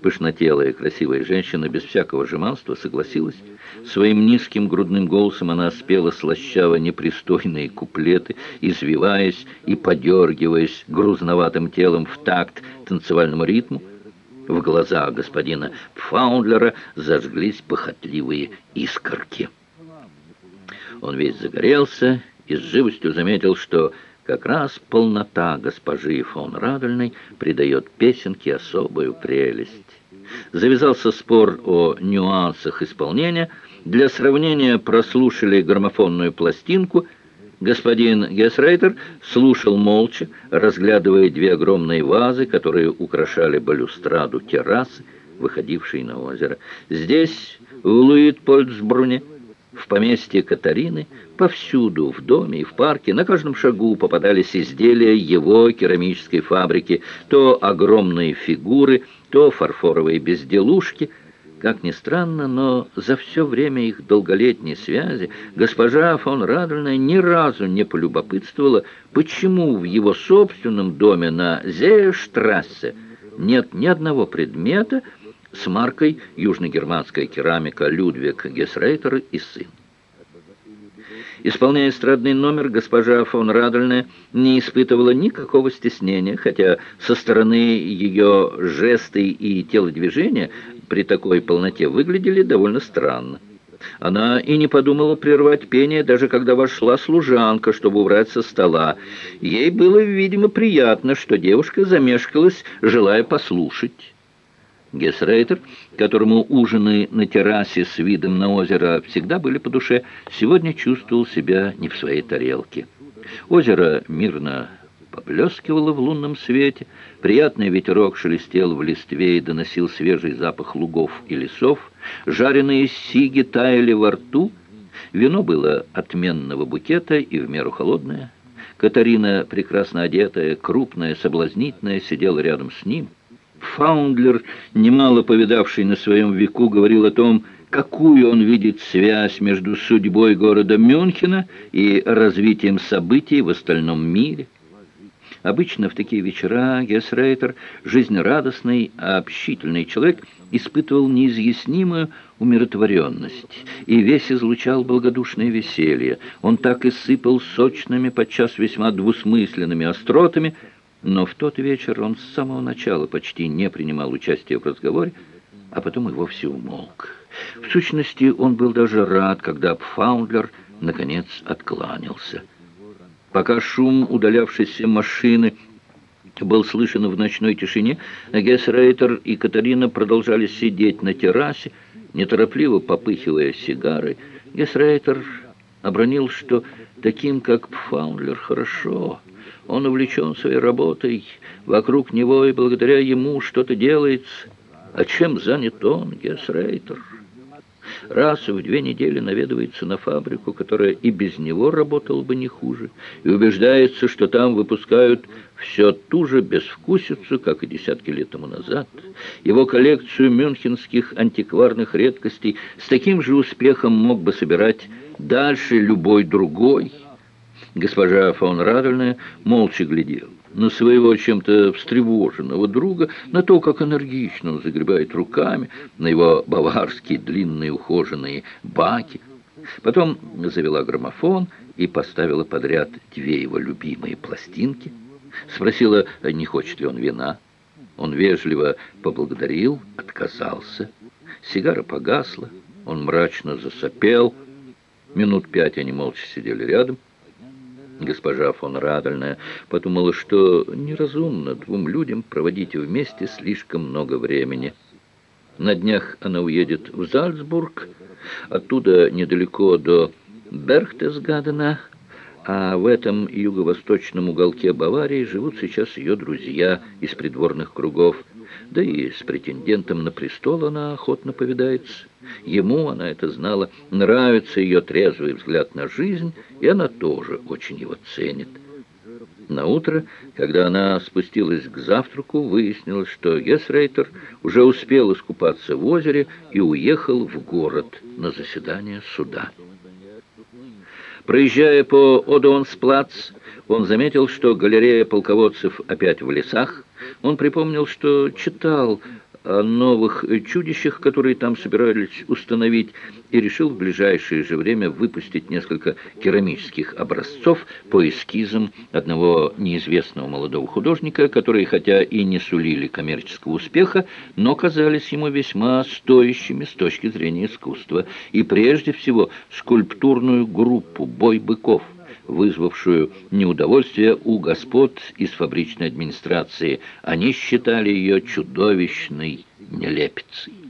Пышнотелая красивая женщина без всякого жеманства согласилась. Своим низким грудным голосом она спела слащаво непристойные куплеты, извиваясь и подергиваясь грузноватым телом в такт танцевальному ритму. В глазах господина Фаундлера зажглись похотливые искорки. Он весь загорелся и с живостью заметил, что как раз полнота госпожи фон Радольной придает песенке особую прелесть. Завязался спор о нюансах исполнения. Для сравнения прослушали граммофонную пластинку. Господин Гесрейтер слушал молча, разглядывая две огромные вазы, которые украшали балюстраду террасы, выходившей на озеро. Здесь, в Луитпольцбруне, в поместье Катарины повсюду, в доме и в парке, на каждом шагу попадались изделия его керамической фабрики, то огромные фигуры, то фарфоровые безделушки. Как ни странно, но за все время их долголетней связи госпожа фон Радольная ни разу не полюбопытствовала, почему в его собственном доме на Зеештрассе нет ни одного предмета, с маркой «Южногерманская керамика Людвиг Гесрейтер и сын». Исполняя эстрадный номер, госпожа фон Радольная не испытывала никакого стеснения, хотя со стороны ее жесты и телодвижения при такой полноте выглядели довольно странно. Она и не подумала прервать пение, даже когда вошла служанка, чтобы убрать со стола. Ей было, видимо, приятно, что девушка замешкалась, желая послушать. Гесрейтер, которому ужины на террасе с видом на озеро всегда были по душе, сегодня чувствовал себя не в своей тарелке. Озеро мирно поблескивало в лунном свете, приятный ветерок шелестел в листве и доносил свежий запах лугов и лесов, жареные сиги таяли во рту, вино было отменного букета и в меру холодное. Катарина, прекрасно одетая, крупная, соблазнительная, сидела рядом с ним — Фаундлер, немало повидавший на своем веку, говорил о том, какую он видит связь между судьбой города Мюнхена и развитием событий в остальном мире. Обычно в такие вечера Гесрейтер, жизнерадостный, общительный человек, испытывал неизъяснимую умиротворенность и весь излучал благодушное веселье. Он так и сыпал сочными, подчас весьма двусмысленными остротами, но в тот вечер он с самого начала почти не принимал участия в разговоре, а потом и вовсе умолк. В сущности, он был даже рад, когда Пфаундлер наконец откланялся. Пока шум удалявшейся машины был слышен в ночной тишине, Гессрейтер и Катарина продолжали сидеть на террасе, неторопливо попыхивая сигары. Гессрейтер обронил, что таким, как Пфаундлер, хорошо — он увлечен своей работой, вокруг него и благодаря ему что-то делается. А чем занят он, Гесрейтер? Раз в две недели наведывается на фабрику, которая и без него работала бы не хуже, и убеждается, что там выпускают все ту же безвкусицу, как и десятки лет тому назад. Его коллекцию мюнхенских антикварных редкостей с таким же успехом мог бы собирать дальше любой другой – Госпожа фон Радольная молча глядела на своего чем-то встревоженного друга, на то, как энергично он загребает руками, на его баварские длинные ухоженные баки. Потом завела граммофон и поставила подряд две его любимые пластинки. Спросила, не хочет ли он вина. Он вежливо поблагодарил, отказался. Сигара погасла, он мрачно засопел. Минут пять они молча сидели рядом. Госпожа фон Радольная подумала, что неразумно двум людям проводить вместе слишком много времени. На днях она уедет в Зальцбург, оттуда недалеко до Берхтесгадена, а в этом юго-восточном уголке Баварии живут сейчас ее друзья из придворных кругов. Да и с претендентом на престол она охотно повидается. Ему, она это знала, нравится ее трезвый взгляд на жизнь, и она тоже очень его ценит. На утро, когда она спустилась к завтраку, выяснилось, что Гесрейтер уже успел искупаться в озере и уехал в город на заседание суда. Проезжая по Одуонсплац, он заметил, что галерея полководцев опять в лесах. Он припомнил, что читал о новых чудищах, которые там собирались установить, и решил в ближайшее же время выпустить несколько керамических образцов по эскизам одного неизвестного молодого художника, которые, хотя и не сулили коммерческого успеха, но казались ему весьма стоящими с точки зрения искусства, и прежде всего скульптурную группу «Бой быков», вызвавшую неудовольствие у господ из фабричной администрации. Они считали ее чудовищной нелепицей.